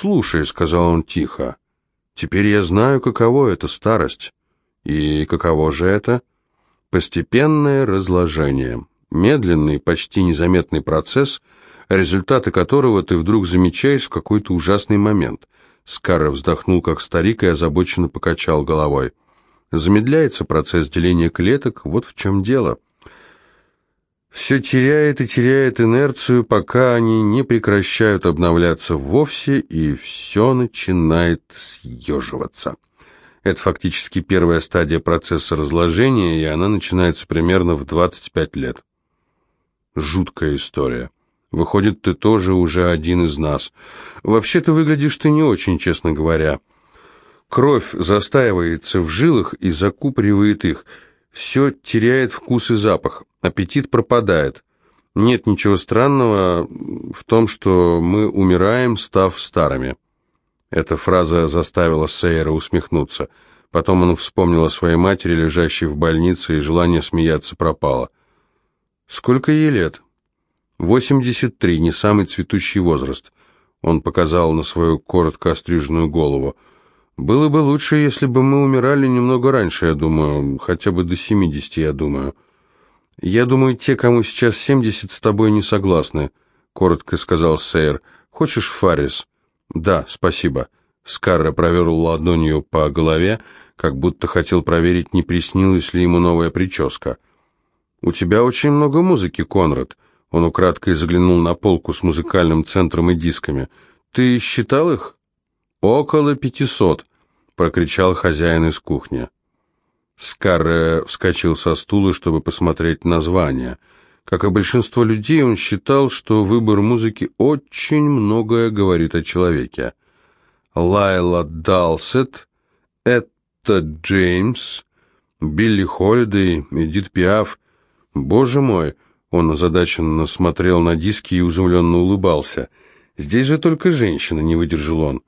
«Слушай», — сказал он тихо, — «теперь я знаю, каково это старость». «И каково же это?» «Постепенное разложение, медленный, почти незаметный процесс, результаты которого ты вдруг замечаешь в какой-то ужасный момент». Скарра вздохнул, как старик, и озабоченно покачал головой. «Замедляется процесс деления клеток, вот в чем дело». Все теряет и теряет инерцию, пока они не прекращают обновляться вовсе, и все начинает съеживаться. Это фактически первая стадия процесса разложения, и она начинается примерно в 25 лет. Жуткая история. Выходит, ты тоже уже один из нас. Вообще-то выглядишь ты не очень, честно говоря. Кровь застаивается в жилах и закупоривает их. Все теряет вкус и запах. Аппетит пропадает. Нет ничего странного в том, что мы умираем, став старыми. Эта фраза заставила Сейера усмехнуться. Потом он вспомнил о своей матери, лежащей в больнице, и желание смеяться пропало. «Сколько ей лет?» «Восемьдесят три, не самый цветущий возраст», — он показал на свою коротко остриженную голову. «Было бы лучше, если бы мы умирали немного раньше, я думаю, хотя бы до семидесяти, я думаю». «Я думаю, те, кому сейчас семьдесят, с тобой не согласны», — коротко сказал Сейер. «Хочешь Фаррис?» «Да, спасибо». Скарра проверил ладонью по голове, как будто хотел проверить, не приснилась ли ему новая прическа. «У тебя очень много музыки, Конрад». Он украдкой заглянул на полку с музыкальным центром и дисками. «Ты считал их?» «Около пятисот», — прокричал хозяин из кухни. Скарре вскочил со стула, чтобы посмотреть название. Как и большинство людей, он считал, что выбор музыки очень многое говорит о человеке. Лайла Далсет, Этта Джеймс, Билли Холидей, Эдит Пиаф. Боже мой, он озадаченно смотрел на диски и изумленно улыбался. Здесь же только женщина, не выдержал он.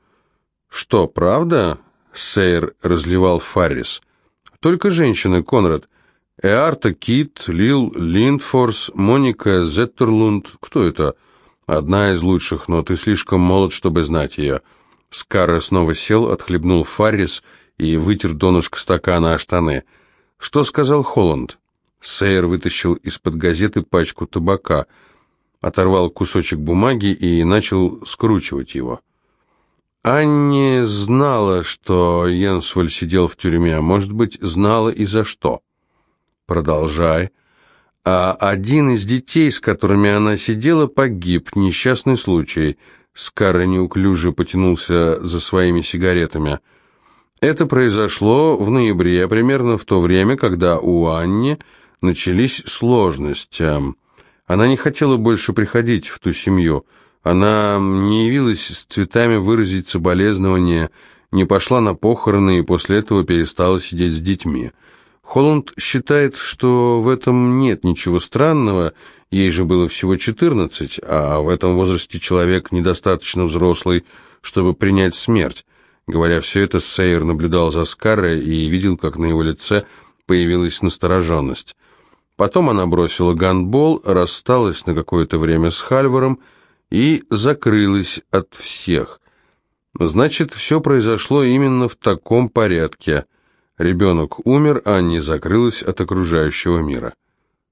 Что, правда? Сейр разливал Фаррис. Только женщины, Конрад. Эарта Кит, Лил Линдфорс, Моника Зеттерлунд. Кто это? Одна из лучших, но ты слишком молод, чтобы знать ее. Скарра снова сел, отхлебнул Фаррис и вытер донышко стакана о штаны. Что сказал Холланд? Сейер вытащил из-под газеты пачку табака, оторвал кусочек бумаги и начал скручивать его. Анни знала, что Йенсваль сидел в тюрьме, может быть, знала и за что. Продолжай. А один из детей, с которыми она сидела, погиб. Несчастный случай. Скарра неуклюже потянулся за своими сигаретами. Это произошло в ноябре, примерно в то время, когда у Анни начались сложности. Она не хотела больше приходить в ту семью. Она не явилась с цветами выразить соболезнования, не пошла на похороны и после этого перестала сидеть с детьми. Холланд считает, что в этом нет ничего странного, ей же было всего 14, а в этом возрасте человек недостаточно взрослый, чтобы принять смерть. Говоря все это, Сейер наблюдал за Скарой и видел, как на его лице появилась настороженность. Потом она бросила гандбол, рассталась на какое-то время с Хальваром и закрылась от всех. Значит, все произошло именно в таком порядке. Ребенок умер, а не закрылась от окружающего мира.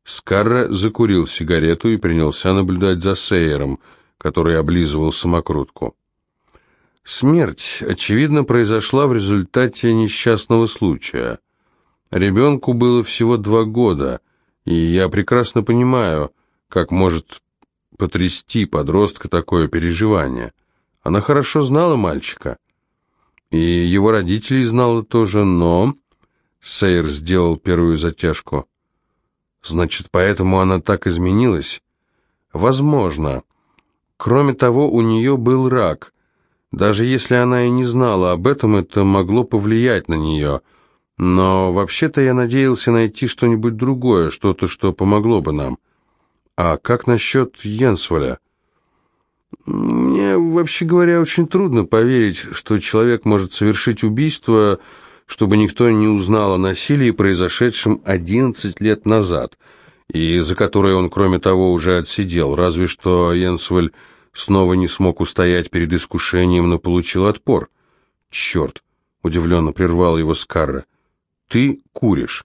Скарра закурил сигарету и принялся наблюдать за Сейером, который облизывал самокрутку. Смерть, очевидно, произошла в результате несчастного случая. Ребенку было всего два года, и я прекрасно понимаю, как может потрясти подростка такое переживание. Она хорошо знала мальчика. И его родителей знала тоже, но... Сейр сделал первую затяжку. Значит, поэтому она так изменилась? Возможно. Кроме того, у нее был рак. Даже если она и не знала об этом, это могло повлиять на нее. Но вообще-то я надеялся найти что-нибудь другое, что-то, что помогло бы нам. А как насчет Йенсволя? Мне, вообще говоря, очень трудно поверить, что человек может совершить убийство, чтобы никто не узнал о насилии, произошедшем 11 лет назад, и за которое он, кроме того, уже отсидел, разве что Йенсвель снова не смог устоять перед искушением, но получил отпор. «Черт!» — удивленно прервал его Скарра. «Ты куришь.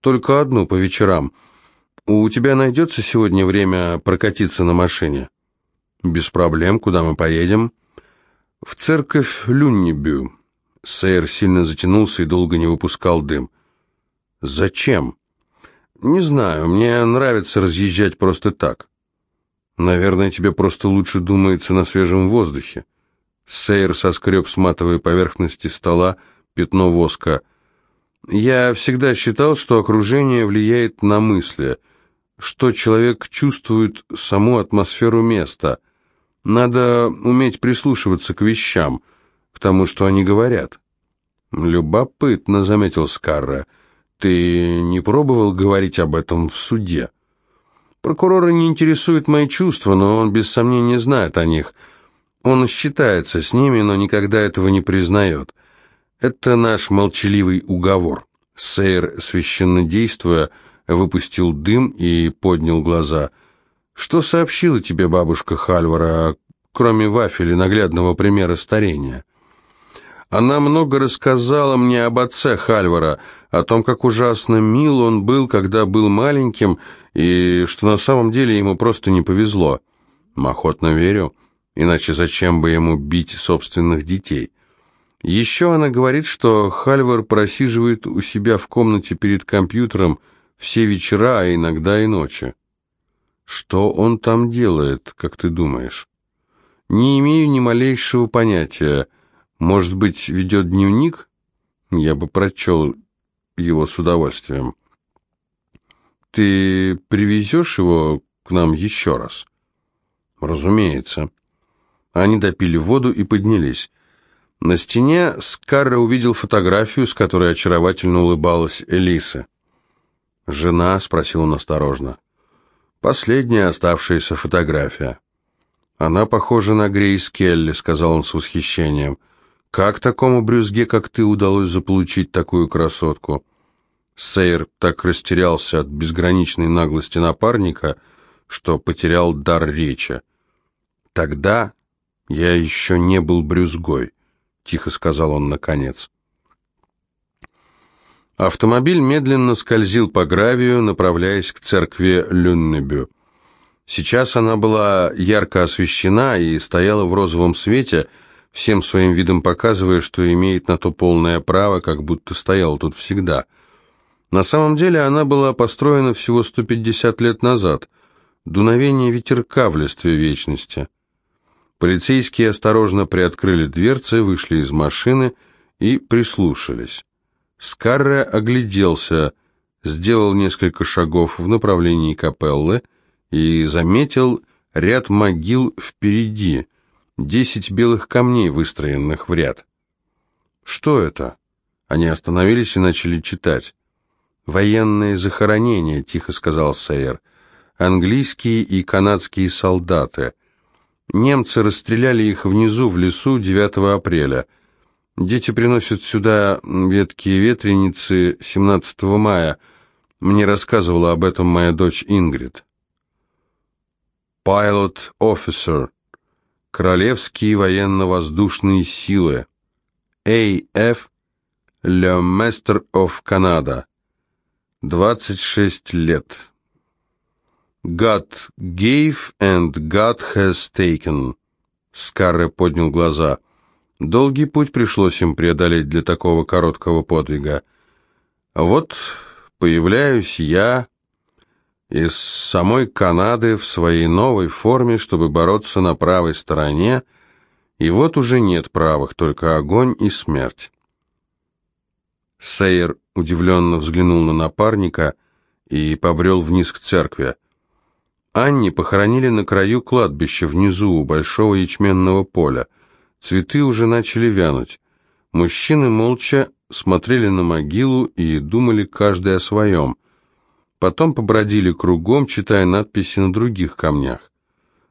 Только одну по вечерам. У тебя найдется сегодня время прокатиться на машине?» «Без проблем. Куда мы поедем?» «В церковь Люннибю». Сейр сильно затянулся и долго не выпускал дым. «Зачем?» «Не знаю. Мне нравится разъезжать просто так». «Наверное, тебе просто лучше думается на свежем воздухе». Сейр соскреб с матовой поверхности стола пятно воска. «Я всегда считал, что окружение влияет на мысли, что человек чувствует саму атмосферу места. Надо уметь прислушиваться к вещам, к тому, что они говорят». «Любопытно», — заметил Скарра. «Ты не пробовал говорить об этом в суде?» «Прокурора не интересуют мои чувства, но он без сомнения знает о них». Он считается с ними, но никогда этого не признает. Это наш молчаливый уговор. Сейр, священно действуя, выпустил дым и поднял глаза. «Что сообщила тебе бабушка Хальвара, кроме вафеля наглядного примера старения?» Она много рассказала мне об отце Хальвара, о том, как ужасно мил он был, когда был маленьким, и что на самом деле ему просто не повезло. Охотно верю. Иначе зачем бы ему бить собственных детей? Еще она говорит, что Хальвар просиживает у себя в комнате перед компьютером все вечера, а иногда и ночи. Что он там делает, как ты думаешь? Не имею ни малейшего понятия. Может быть, ведет дневник? Я бы прочел его с удовольствием. Ты привезешь его к нам еще раз? Разумеется. Они допили воду и поднялись. На стене Скарра увидел фотографию, с которой очаровательно улыбалась Элиса. «Жена?» — спросил он осторожно. «Последняя оставшаяся фотография». «Она похожа на Грейс Келли», — сказал он с восхищением. «Как такому брюзге, как ты, удалось заполучить такую красотку?» Сейр так растерялся от безграничной наглости напарника, что потерял дар речи. Тогда «Я еще не был брюзгой», — тихо сказал он наконец. Автомобиль медленно скользил по гравию, направляясь к церкви Люннебю. Сейчас она была ярко освещена и стояла в розовом свете, всем своим видом показывая, что имеет на то полное право, как будто стояла тут всегда. На самом деле она была построена всего 150 лет назад, дуновение ветерка в листве вечности. Полицейские осторожно приоткрыли дверцы, вышли из машины и прислушались. Скарре огляделся, сделал несколько шагов в направлении капеллы и заметил ряд могил впереди, десять белых камней, выстроенных в ряд. «Что это?» Они остановились и начали читать. «Военные захоронения», — тихо сказал Сейер. «Английские и канадские солдаты. Немцы расстреляли их внизу, в лесу, 9 апреля. Дети приносят сюда ветки ветреницы 17 мая. Мне рассказывала об этом моя дочь Ингрид. Pilot Officer. Королевские военно-воздушные силы. A.F. Le Master of Canada. 26 лет. God gave and God has taken. Скарре поднял глаза. Долгий путь пришлось им преодолеть для такого короткого подвига. Вот появляюсь я из самой Канады в своей новой форме, чтобы бороться на правой стороне, и вот уже нет правых, только огонь и смерть. Сейер удивленно взглянул на напарника и побрел вниз к церкви. Анни похоронили на краю кладбища, внизу, у большого ячменного поля. Цветы уже начали вянуть. Мужчины молча смотрели на могилу и думали каждый о своем. Потом побродили кругом, читая надписи на других камнях.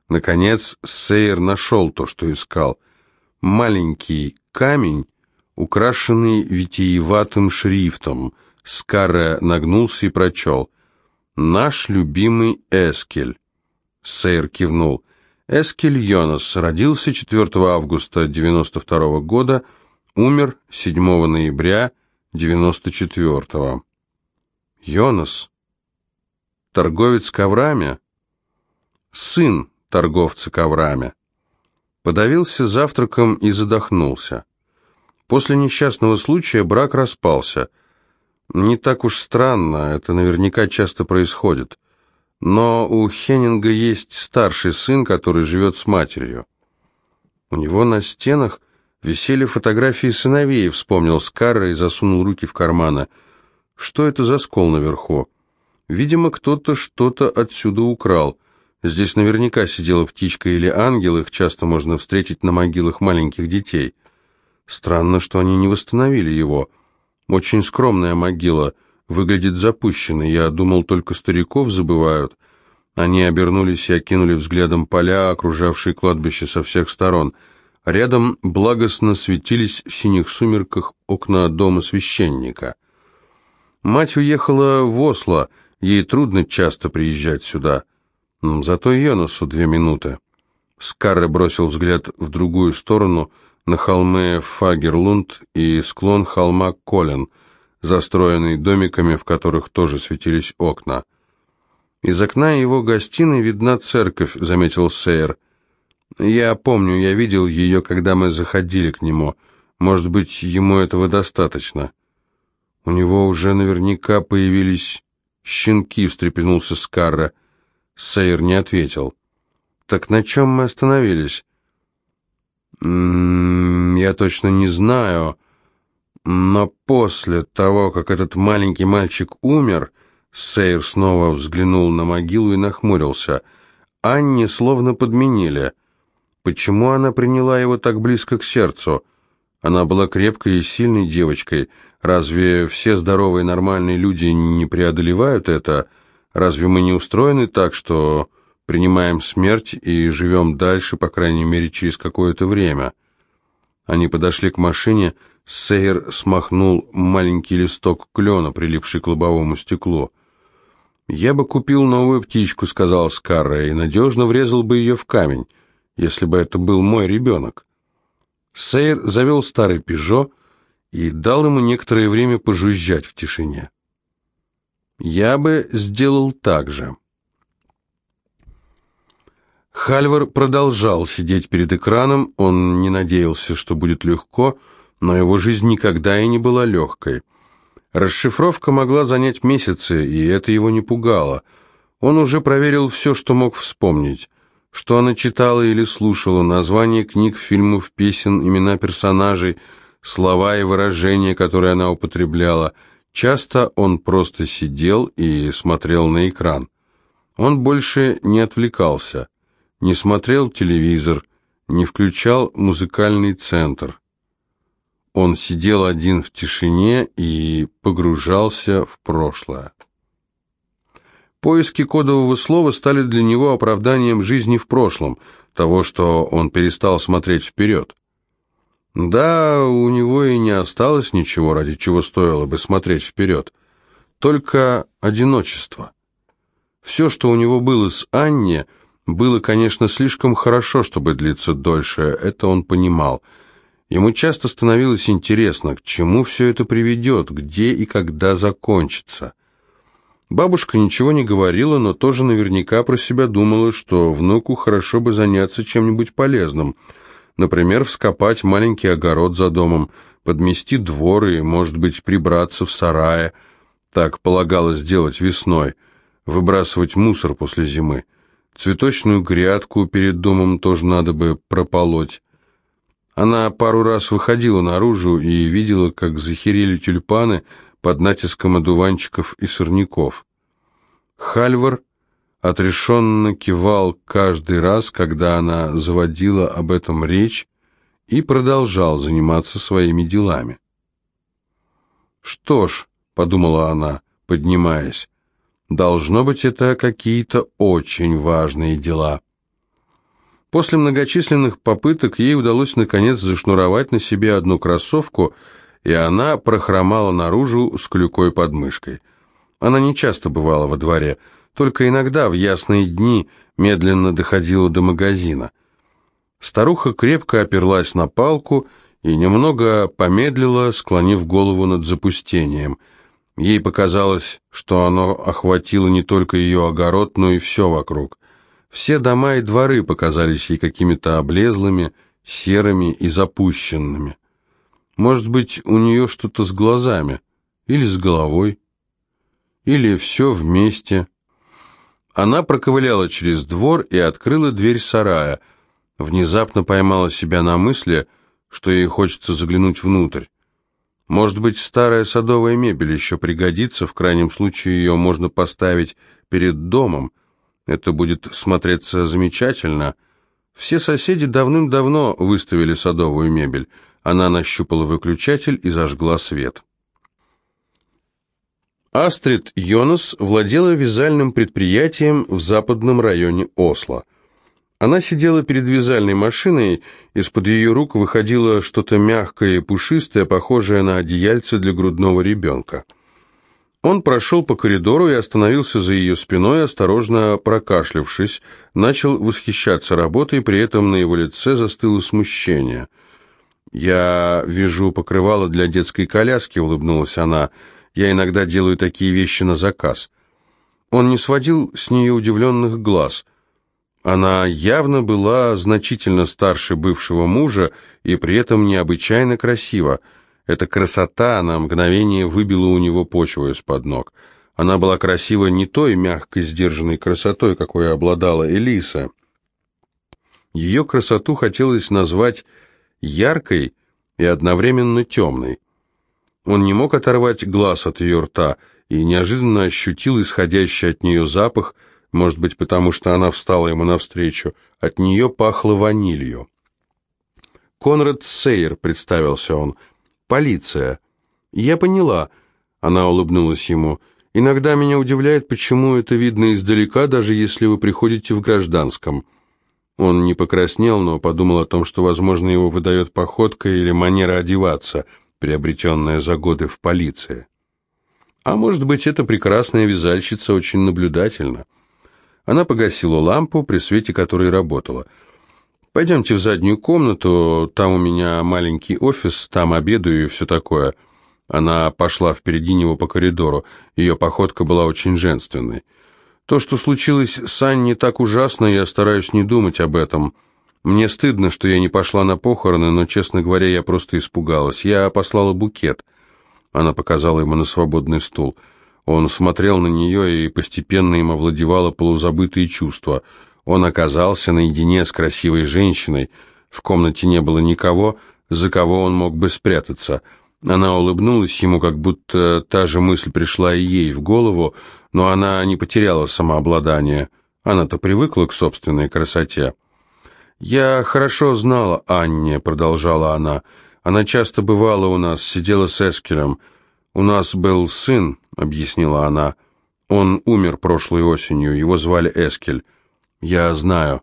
Наконец Сейер нашел то, что искал. Маленький камень, украшенный витиеватым шрифтом. Скарре нагнулся и прочел — «Наш любимый Эскель». Сейр кивнул. Эскель родился 4 августа 92 года, умер 7 ноября 94 -го. Йонас? Торговец коврами? Сын торговца коврами. Подавился завтраком и задохнулся. После несчастного случая брак распался. Не так уж странно, это наверняка часто происходит. Но у Хеннинга есть старший сын, который живет с матерью. У него на стенах висели фотографии сыновей, вспомнил Скарра и засунул руки в карманы. Что это за скол наверху? Видимо, кто-то что-то отсюда украл. Здесь наверняка сидела птичка или ангел, их часто можно встретить на могилах маленьких детей. Странно, что они не восстановили его. Очень скромная могила — выглядит запущенной. Я думал, только стариков забывают. Они обернулись и окинули взглядом поля, окружавшие кладбище со всех сторон. Рядом благостно светились в синих сумерках окна дома священника. Мать уехала в Осло, ей трудно часто приезжать сюда. Зато Йонасу две минуты. Скарре бросил взгляд в другую сторону, на холмы Фагерлунд и склон холма Колен — застроенный домиками, в которых тоже светились окна. «Из окна его гостиной видна церковь», — заметил Сейер. «Я помню, я видел ее, когда мы заходили к нему. Может быть, ему этого достаточно». «У него уже наверняка появились щенки», — встрепенулся Скарра. Сейер не ответил. «Так на чем мы остановились?» «М -м, «Я точно не знаю». Но после того, как этот маленький мальчик умер, Сейр снова взглянул на могилу и нахмурился. Анне словно подменили. Почему она приняла его так близко к сердцу? Она была крепкой и сильной девочкой. Разве все здоровые нормальные люди не преодолевают это? Разве мы не устроены так, что принимаем смерть и живем дальше, по крайней мере, через какое-то время? Они подошли к машине, Сейер смахнул маленький листок клена, прилипший к лобовому стеклу. «Я бы купил новую птичку», — сказал Скарра, — «и надежно врезал бы ее в камень, если бы это был мой ребенок». Сейер завел старый «Пежо» и дал ему некоторое время пожужжать в тишине. «Я бы сделал так же». Хальвар продолжал сидеть перед экраном, он не надеялся, что будет легко, — но его жизнь никогда и не была легкой. Расшифровка могла занять месяцы, и это его не пугало. Он уже проверил все, что мог вспомнить. Что она читала или слушала, названия книг, фильмов, песен, имена персонажей, слова и выражения, которые она употребляла. Часто он просто сидел и смотрел на экран. Он больше не отвлекался, не смотрел телевизор, не включал музыкальный центр. Он сидел один в тишине и погружался в прошлое. Поиски кодового слова стали для него оправданием жизни в прошлом, того, что он перестал смотреть вперед. Да, у него и не осталось ничего, ради чего стоило бы смотреть вперед. Только одиночество. Все, что у него было с Анне, было, конечно, слишком хорошо, чтобы длиться дольше, это он понимал – Ему часто становилось интересно, к чему все это приведет, где и когда закончится. Бабушка ничего не говорила, но тоже наверняка про себя думала, что внуку хорошо бы заняться чем-нибудь полезным. Например, вскопать маленький огород за домом, подмести двор и, может быть, прибраться в сарае. Так полагалось делать весной. Выбрасывать мусор после зимы. Цветочную грядку перед домом тоже надо бы прополоть. Она пару раз выходила наружу и видела, как захерели тюльпаны под натиском одуванчиков и сорняков. Хальвар отрешенно кивал каждый раз, когда она заводила об этом речь, и продолжал заниматься своими делами. «Что ж», — подумала она, поднимаясь, — «должно быть, это какие-то очень важные дела». После многочисленных попыток ей удалось наконец зашнуровать на себе одну кроссовку, и она прохромала наружу с клюкой под мышкой. Она не часто бывала во дворе, только иногда в ясные дни медленно доходила до магазина. Старуха крепко оперлась на палку и немного помедлила, склонив голову над запустением. Ей показалось, что оно охватило не только ее огород, но и все вокруг. Все дома и дворы показались ей какими-то облезлыми, серыми и запущенными. Может быть, у нее что-то с глазами, или с головой, или все вместе. Она проковыляла через двор и открыла дверь сарая. Внезапно поймала себя на мысли, что ей хочется заглянуть внутрь. Может быть, старая садовая мебель еще пригодится, в крайнем случае ее можно поставить перед домом. Это будет смотреться замечательно. Все соседи давным-давно выставили садовую мебель. Она нащупала выключатель и зажгла свет. Астрид Йонас владела вязальным предприятием в западном районе Осло. Она сидела перед вязальной машиной, из-под ее рук выходило что-то мягкое и пушистое, похожее на одеяльце для грудного ребенка. Он прошел по коридору и остановился за ее спиной, осторожно прокашлявшись, начал восхищаться работой, при этом на его лице застыло смущение. «Я вяжу покрывало для детской коляски», — улыбнулась она, — я иногда делаю такие вещи на заказ. Он не сводил с нее удивленных глаз. Она явно была значительно старше бывшего мужа и при этом необычайно красива. Эта красота на мгновение выбила у него почву из-под ног. Она была красива не той мягкой, сдержанной красотой, какой обладала Элиса. Ее красоту хотелось назвать яркой и одновременно темной. Он не мог оторвать глаз от ее рта и неожиданно ощутил исходящий от нее запах, может быть, потому что она встала ему навстречу. От нее пахло ванилью. «Конрад Сейер», — представился он. «Полиция». «Я поняла», — она улыбнулась ему. «Иногда меня удивляет, почему это видно издалека, даже если вы приходите в гражданском». Он не покраснел, но подумал о том, что, возможно, его выдает походка или манера одеваться — приобретенная за годы в полиции. А может быть, эта прекрасная вязальщица очень наблюдательна. Она погасила лампу, при свете которой работала. «Пойдемте в заднюю комнату, там у меня маленький офис, там обедаю и все такое». Она пошла впереди него по коридору, ее походка была очень женственной. То, что случилось с Аней, так ужасно, я стараюсь не думать об этом. Мне стыдно, что я не пошла на похороны, но, честно говоря, я просто испугалась. Я послала букет. Она показала ему на свободный стул. Он смотрел на нее, и постепенно им овладевало полузабытые чувства. Он оказался наедине с красивой женщиной. В комнате не было никого, за кого он мог бы спрятаться. Она улыбнулась ему, как будто та же мысль пришла и ей в голову, но она не потеряла самообладание. Она-то привыкла к собственной красоте. «Я хорошо знала Анне», — продолжала она. «Она часто бывала у нас, сидела с Эскером. У нас был сын», — объяснила она. «Он умер прошлой осенью, его звали Эскель». «Я знаю.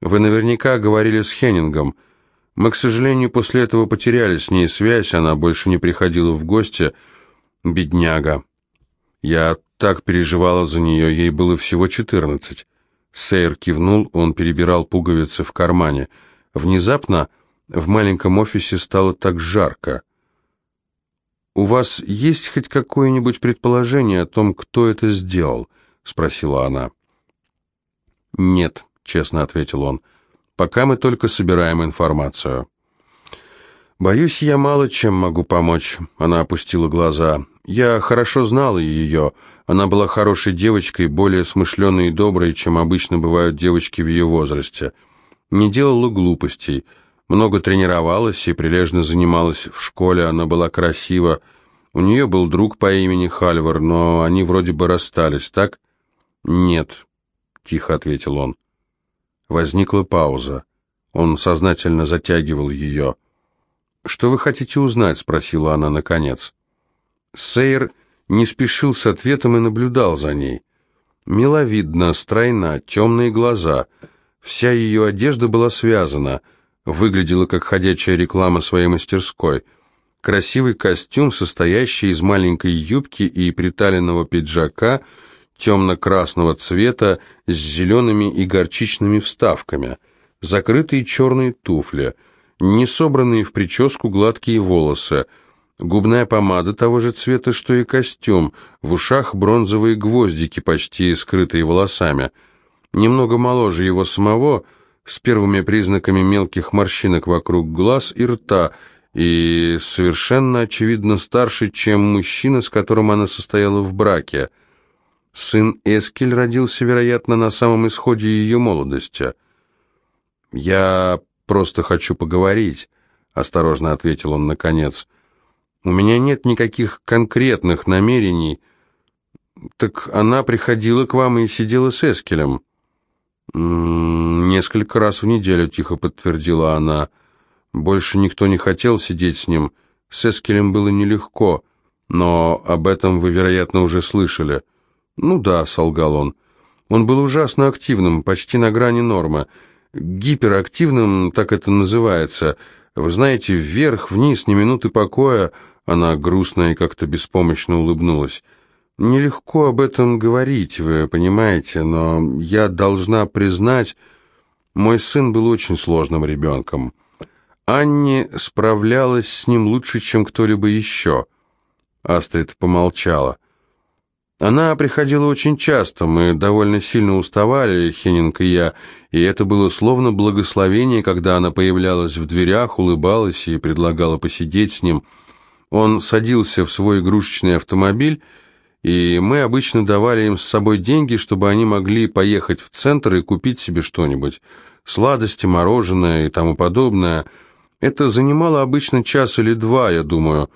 Вы наверняка говорили с Хеннингом. Мы, к сожалению, после этого потеряли с ней связь, она больше не приходила в гости. Бедняга. Я так переживала за нее, ей было всего четырнадцать». Сейр кивнул, он перебирал пуговицы в кармане. Внезапно в маленьком офисе стало так жарко. «У вас есть хоть какое-нибудь предположение о том, кто это сделал?» — спросила она. «Нет», — честно ответил он, — «пока мы только собираем информацию». «Боюсь, я мало чем могу помочь», — она опустила глаза. «Я хорошо знала ее. Она была хорошей девочкой, более смышленой и доброй, чем обычно бывают девочки в ее возрасте. Не делала глупостей, много тренировалась и прилежно занималась в школе, она была красива. У нее был друг по имени Хальвар, но они вроде бы расстались, так? «Нет», — тихо ответил он. Возникла пауза. Он сознательно затягивал ее. «Что вы хотите узнать?» — спросила она наконец. Сейр не спешил с ответом и наблюдал за ней. Миловидна, стройна, темные глаза. Вся ее одежда была связана, выглядела как ходячая реклама своей мастерской. Красивый костюм, состоящий из маленькой юбки и приталенного пиджака, темно-красного цвета с зелеными и горчичными вставками, закрытые черные туфли, не собранные в прическу гладкие волосы, губная помада того же цвета, что и костюм, в ушах бронзовые гвоздики, почти скрытые волосами. Немного моложе его самого, с первыми признаками мелких морщинок вокруг глаз и рта, и совершенно очевидно старше, чем мужчина, с которым она состояла в браке – Сын Эскель родился, вероятно, на самом исходе ее молодости. «Я просто хочу поговорить», — осторожно ответил он наконец. «У меня нет никаких конкретных намерений. Так она приходила к вам и сидела с Эскелем?» «Несколько раз в неделю», — тихо подтвердила она. «Больше никто не хотел сидеть с ним. С Эскелем было нелегко, но об этом вы, вероятно, уже слышали». «Ну да», — солгал он. «Он был ужасно активным, почти на грани нормы. Гиперактивным, так это называется. Вы знаете, вверх, вниз, ни минуты покоя». Она грустно и как-то беспомощно улыбнулась. «Нелегко об этом говорить, вы понимаете, но я должна признать, мой сын был очень сложным ребенком. Анни справлялась с ним лучше, чем кто-либо еще». Астрид помолчала. Она приходила очень часто, мы довольно сильно уставали, Хеннинг и я, и это было словно благословение, когда она появлялась в дверях, улыбалась и предлагала посидеть с ним. Он садился в свой игрушечный автомобиль, и мы обычно давали им с собой деньги, чтобы они могли поехать в центр и купить себе что-нибудь. Сладости, мороженое и тому подобное. Это занимало обычно час или два, я думаю.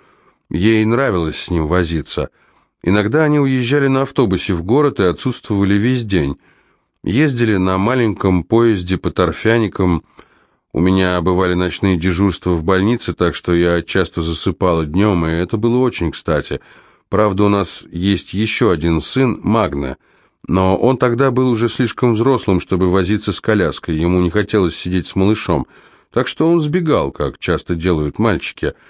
Ей нравилось с ним возиться. Иногда они уезжали на автобусе в город и отсутствовали весь день. Ездили на маленьком поезде по торфяникам. У меня бывали ночные дежурства в больнице, так что я часто засыпала днем, и это было очень кстати. Правда, у нас есть еще один сын, Магна, но он тогда был уже слишком взрослым, чтобы возиться с коляской, ему не хотелось сидеть с малышом, так что он сбегал, как часто делают мальчики –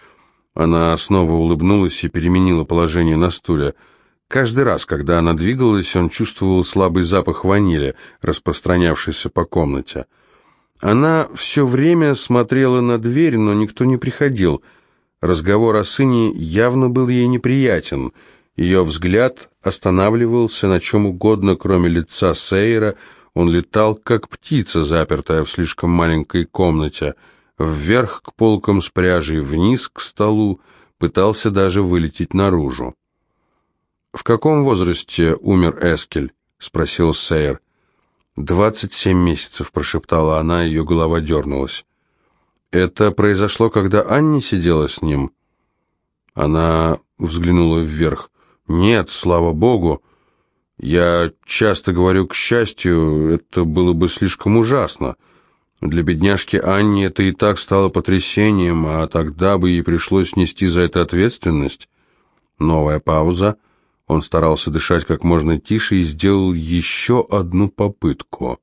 она снова улыбнулась и переменила положение на стуле. Каждый раз, когда она двигалась, он чувствовал слабый запах ванили, распространявшийся по комнате. Она все время смотрела на дверь, но никто не приходил. Разговор о сыне явно был ей неприятен. Ее взгляд останавливался на чем угодно, кроме лица Сейра. Он летал, как птица, запертая в слишком маленькой комнате — вверх к полкам с пряжей, вниз к столу, пытался даже вылететь наружу. «В каком возрасте умер Эскель?» — спросил Сейер. «Двадцать семь месяцев», — прошептала она, ее голова дернулась. «Это произошло, когда Анни сидела с ним?» Она взглянула вверх. «Нет, слава богу. Я часто говорю, к счастью, это было бы слишком ужасно. Для бедняжки Анни это и так стало потрясением, а тогда бы ей пришлось нести за это ответственность. Новая пауза. Он старался дышать как можно тише и сделал еще одну попытку.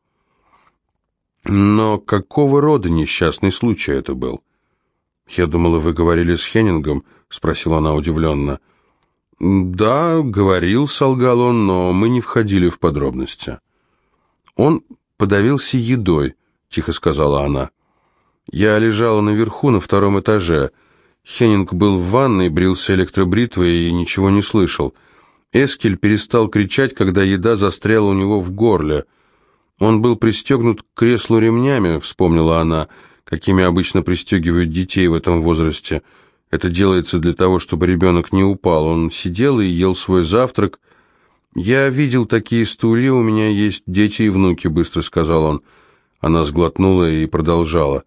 Но какого рода несчастный случай это был? «Я думала, вы говорили с Хеннингом?» — спросила она удивленно. «Да, говорил», — солгал он, — «но мы не входили в подробности». Он подавился едой тихо сказала она. Я лежала наверху, на втором этаже. Хеннинг был в ванной, брился электробритвой и ничего не слышал. Эскель перестал кричать, когда еда застряла у него в горле. Он был пристегнут к креслу ремнями, вспомнила она, какими обычно пристегивают детей в этом возрасте. Это делается для того, чтобы ребенок не упал. Он сидел и ел свой завтрак. «Я видел такие стулья, у меня есть дети и внуки», — быстро сказал он. Она сглотнула и продолжала.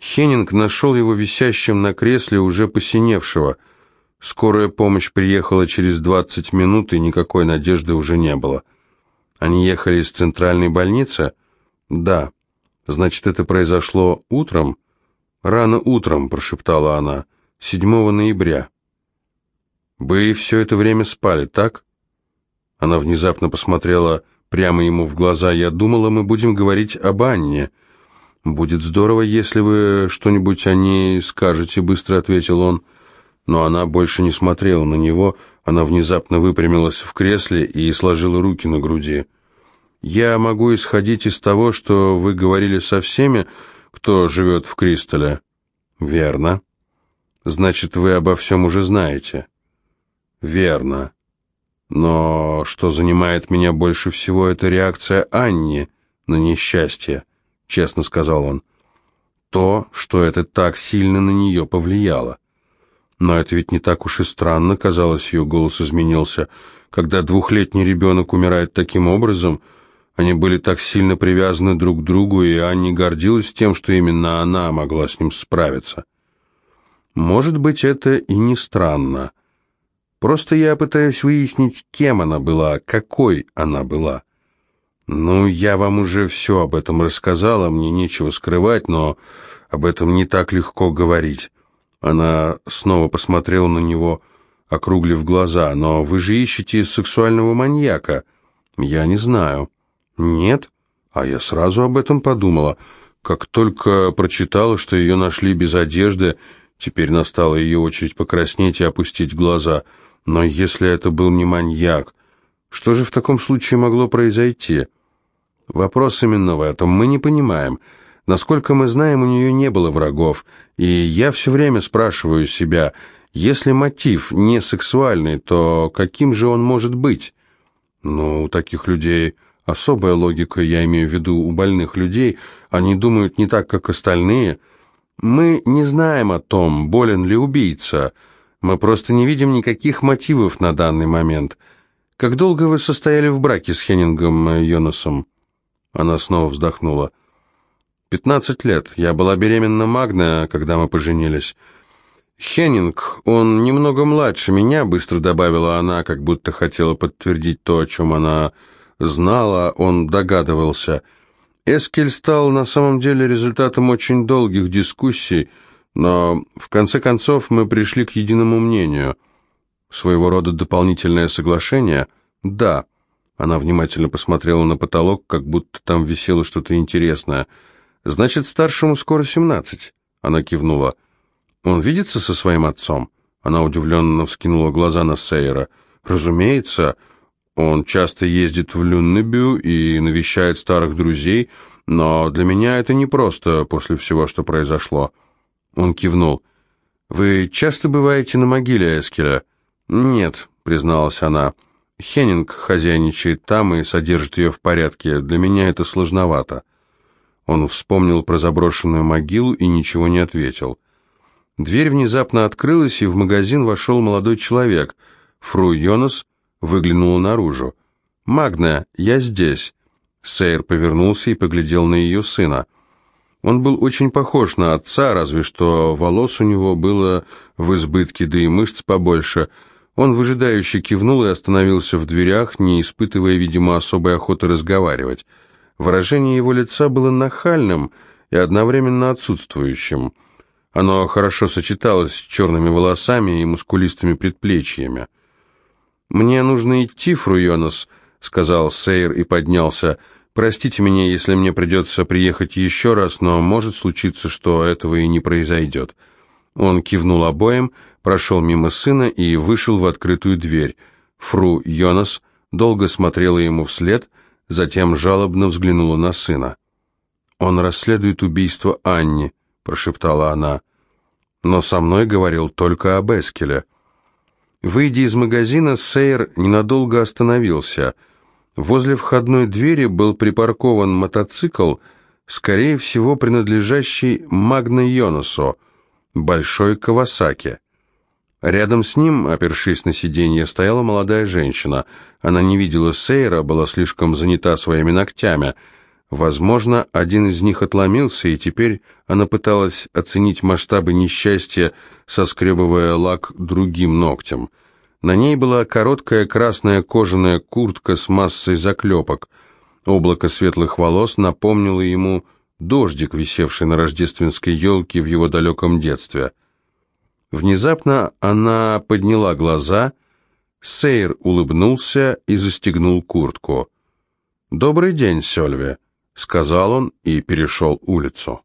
Хеннинг нашел его висящим на кресле, уже посиневшего. Скорая помощь приехала через двадцать минут, и никакой надежды уже не было. Они ехали из центральной больницы? Да. Значит, это произошло утром? Рано утром, прошептала она. 7 ноября. Вы все это время спали, так? Она внезапно посмотрела прямо ему в глаза. «Я думала, мы будем говорить об Анне». «Будет здорово, если вы что-нибудь о ней скажете», — быстро ответил он. Но она больше не смотрела на него, Она внезапно выпрямилась в кресле и сложила руки на груди. «Я могу исходить из того, что вы говорили со всеми, кто живет в Кристалле?» «Верно. Значит, вы обо всем уже знаете?» «Верно. Но что занимает меня больше всего, это реакция Анни на несчастье», — честно сказал он. «То, что это так сильно на нее повлияло. Но это ведь не так уж и странно, казалось, ее голос изменился. Когда двухлетний ребенок умирает таким образом, они были так сильно привязаны друг к другу, и Анни гордилась тем, что именно она могла с ним справиться. Может быть, это и не странно. Просто я пытаюсь выяснить, кем она была, какой она была. Ну, я вам уже все об этом рассказала, мне нечего скрывать, но об этом не так легко говорить. Она снова посмотрела на него, округлив глаза. «Но вы же ищете сексуального маньяка». «Я не знаю». «Нет?» А я сразу об этом подумала. Как только прочитала, что ее нашли без одежды, теперь настала ее очередь покраснеть и опустить глаза. Но если это был не маньяк, что же в таком случае могло произойти? Вопрос именно в этом. Мы не понимаем. Насколько мы знаем, у нее не было врагов, и я все время спрашиваю себя, если мотив не сексуальный, то каким же он может быть? Ну, у таких людей особая логика, я имею в виду у больных людей, они думают не так, как остальные. Мы не знаем о том, болен ли убийца, мы просто не видим никаких мотивов на данный момент. Как долго вы состояли в браке с Хеннингом Йонасом? Она снова вздохнула. Пятнадцать лет. Я была беременна Магна, когда мы поженились. Хеннинг, он немного младше меня, быстро добавила она, как будто хотела подтвердить то, о чем она знала, он догадывался. Эскель стал на самом деле результатом очень долгих дискуссий, но в конце концов мы пришли к единому мнению. Своего рода дополнительное соглашение? Да. Она внимательно посмотрела на потолок, как будто там висело что-то интересное – «Значит, старшему скоро семнадцать», — она кивнула. «Он видится со своим отцом?» Она удивленно вскинула глаза на Сейера. «Разумеется, он часто ездит в Люннебю и навещает старых друзей, но для меня это не просто после всего, что произошло». Он кивнул. «Вы часто бываете на могиле Эскеля?» «Нет», — призналась она. «Хеннинг хозяйничает там и содержит ее в порядке. Для меня это сложновато». Он вспомнил про заброшенную могилу и ничего не ответил. Дверь внезапно открылась, и в магазин вошел молодой человек. Фру Йонас выглянула наружу. «Магна, я здесь». Сейр повернулся и поглядел на ее сына. Он был очень похож на отца, разве что волос у него было в избытке, да и мышц побольше. Он выжидающе кивнул и остановился в дверях, не испытывая, видимо, особой охоты разговаривать. Выражение его лица было нахальным и одновременно отсутствующим. Оно хорошо сочеталось с черными волосами и мускулистыми предплечьями. «Мне нужно идти, Фруйонос», — сказал Сейр и поднялся. «Простите меня, если мне придется приехать еще раз, но может случиться, что этого и не произойдет». Он кивнул обоим, прошел мимо сына и вышел в открытую дверь. Фру Йонас долго смотрела ему вслед — затем жалобно взглянула на сына. «Он расследует убийство Анни», — прошептала она. «Но со мной говорил только об Эскеле». Выйдя из магазина, Сейер ненадолго остановился. Возле входной двери был припаркован мотоцикл, скорее всего, принадлежащий Магна Йонасу, большой Кавасаки. Рядом с ним, опершись на сиденье, стояла молодая женщина. Она не видела Сейра, была слишком занята своими ногтями. Возможно, один из них отломился, и теперь она пыталась оценить масштабы несчастья, соскребывая лак другим ногтем. На ней была короткая красная кожаная куртка с массой заклепок. Облако светлых волос напомнило ему дождик, висевший на рождественской елке в его далеком детстве. Внезапно она подняла глаза, Сейр улыбнулся и застегнул куртку. «Добрый день, Сёльве», — сказал он и перешел улицу.